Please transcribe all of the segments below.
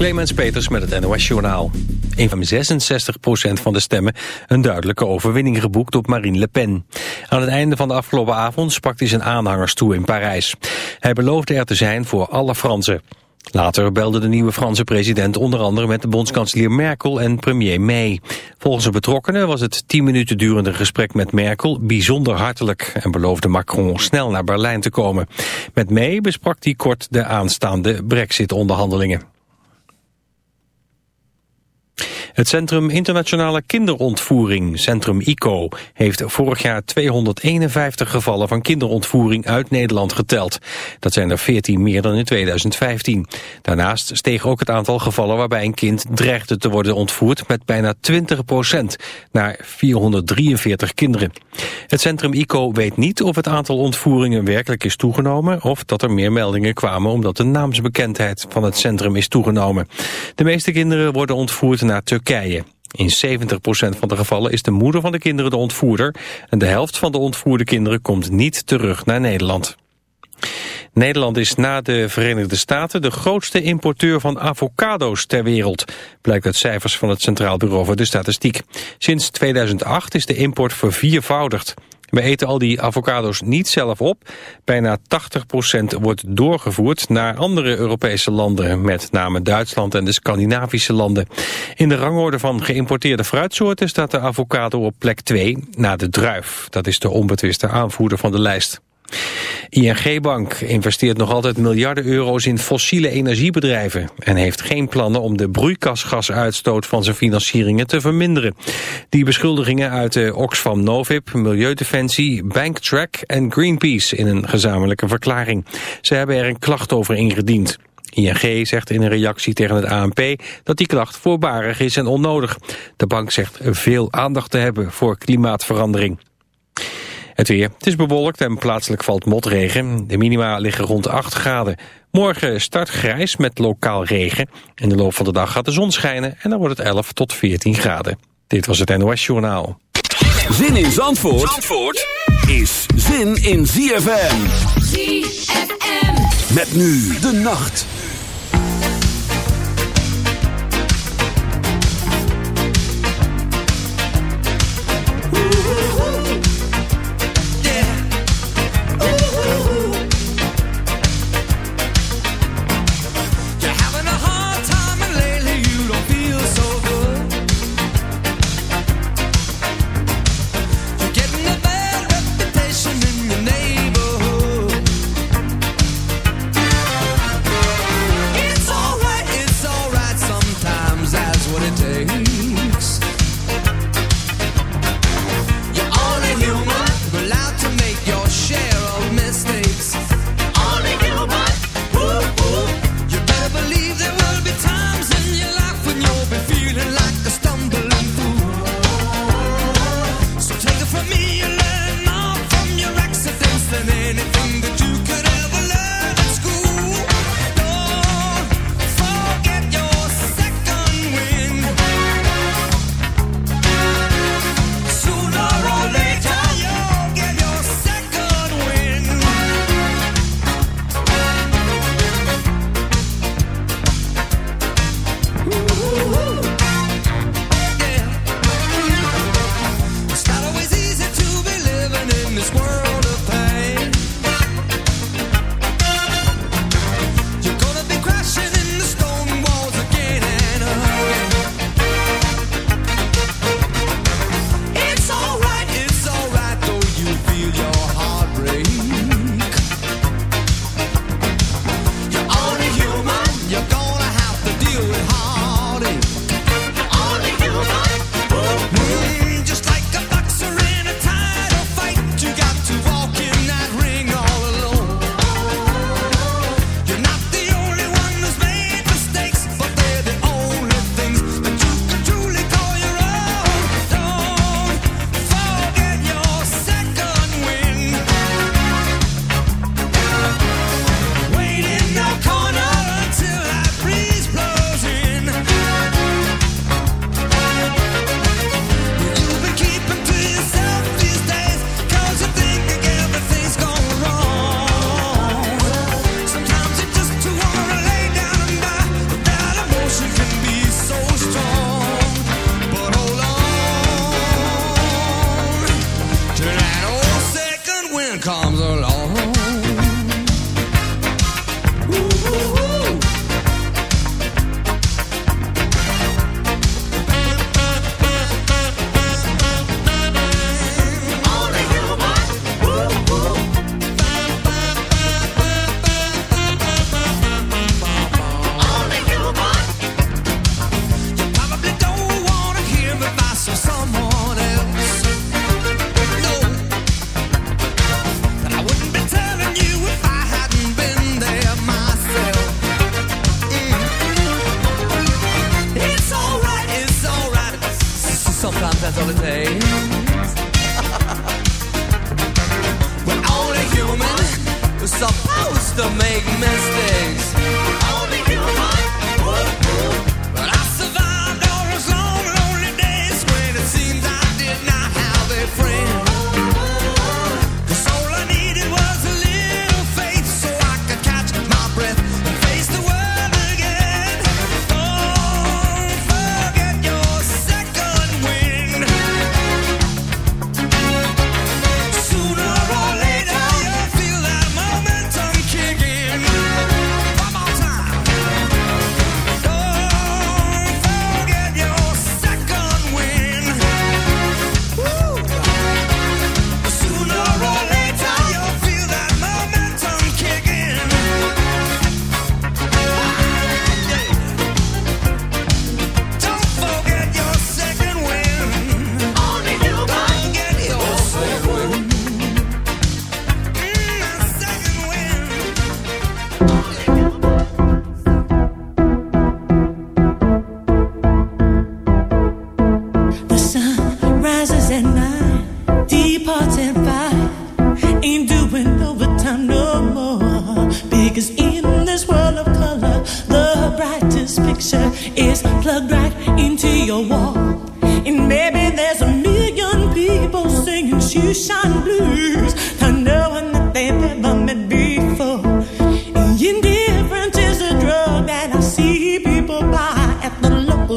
Clemens Peters met het NOS Journaal. Een van 66% van de stemmen een duidelijke overwinning geboekt op Marine Le Pen. Aan het einde van de afgelopen avond sprak hij zijn aanhangers toe in Parijs. Hij beloofde er te zijn voor alle Fransen. Later belde de nieuwe Franse president onder andere met de bondskanselier Merkel en premier May. Volgens de betrokkenen was het tien minuten durende gesprek met Merkel bijzonder hartelijk en beloofde Macron snel naar Berlijn te komen. Met May besprak hij kort de aanstaande brexit-onderhandelingen. Het Centrum Internationale Kinderontvoering, Centrum ICO, heeft vorig jaar 251 gevallen van kinderontvoering uit Nederland geteld. Dat zijn er 14 meer dan in 2015. Daarnaast steeg ook het aantal gevallen waarbij een kind dreigde te worden ontvoerd met bijna 20 procent, naar 443 kinderen. Het Centrum ICO weet niet of het aantal ontvoeringen werkelijk is toegenomen of dat er meer meldingen kwamen omdat de naamsbekendheid van het centrum is toegenomen. De meeste kinderen worden ontvoerd naar Turkije In 70% van de gevallen is de moeder van de kinderen de ontvoerder... en de helft van de ontvoerde kinderen komt niet terug naar Nederland. Nederland is na de Verenigde Staten de grootste importeur van avocado's ter wereld, blijkt uit cijfers van het Centraal Bureau voor de Statistiek. Sinds 2008 is de import verviervoudigd. We eten al die avocado's niet zelf op. Bijna 80% wordt doorgevoerd naar andere Europese landen, met name Duitsland en de Scandinavische landen. In de rangorde van geïmporteerde fruitsoorten staat de avocado op plek 2, na de druif. Dat is de onbetwiste aanvoerder van de lijst. ING Bank investeert nog altijd miljarden euro's in fossiele energiebedrijven en heeft geen plannen om de broeikasgasuitstoot van zijn financieringen te verminderen. Die beschuldigingen uit de Oxfam Novib, Milieudefensie, Banktrack en Greenpeace in een gezamenlijke verklaring. Ze hebben er een klacht over ingediend. ING zegt in een reactie tegen het ANP dat die klacht voorbarig is en onnodig. De bank zegt veel aandacht te hebben voor klimaatverandering. Het weer. Het is bewolkt en plaatselijk valt motregen. De minima liggen rond 8 graden. Morgen start grijs met lokaal regen. In de loop van de dag gaat de zon schijnen en dan wordt het 11 tot 14 graden. Dit was het NOS Journaal. Zin in Zandvoort, Zandvoort is zin in ZFM. ZFM. Met nu de nacht.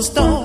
Stone.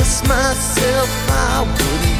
promised myself I wouldn't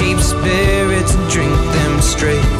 cheap spirits and drink them straight.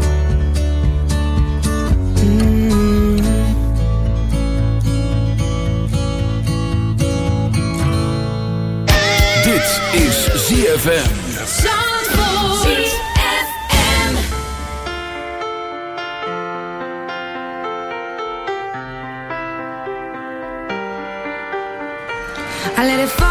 I let it fall,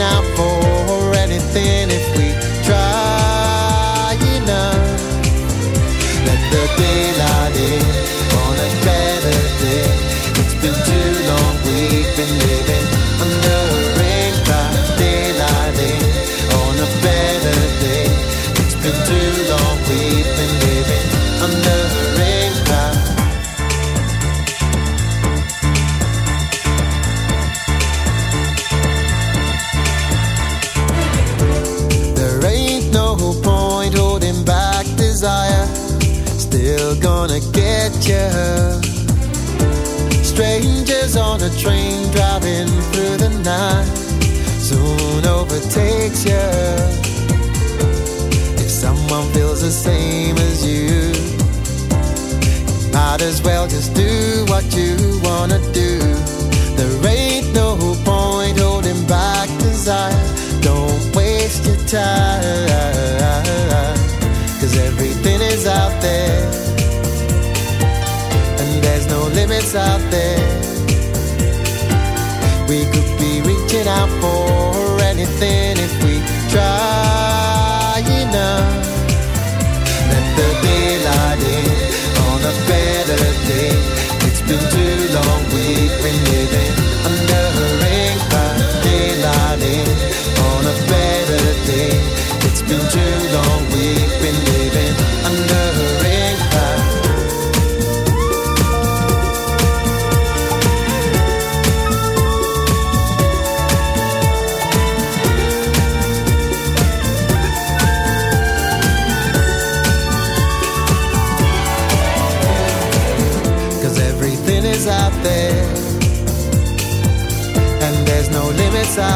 out for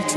It's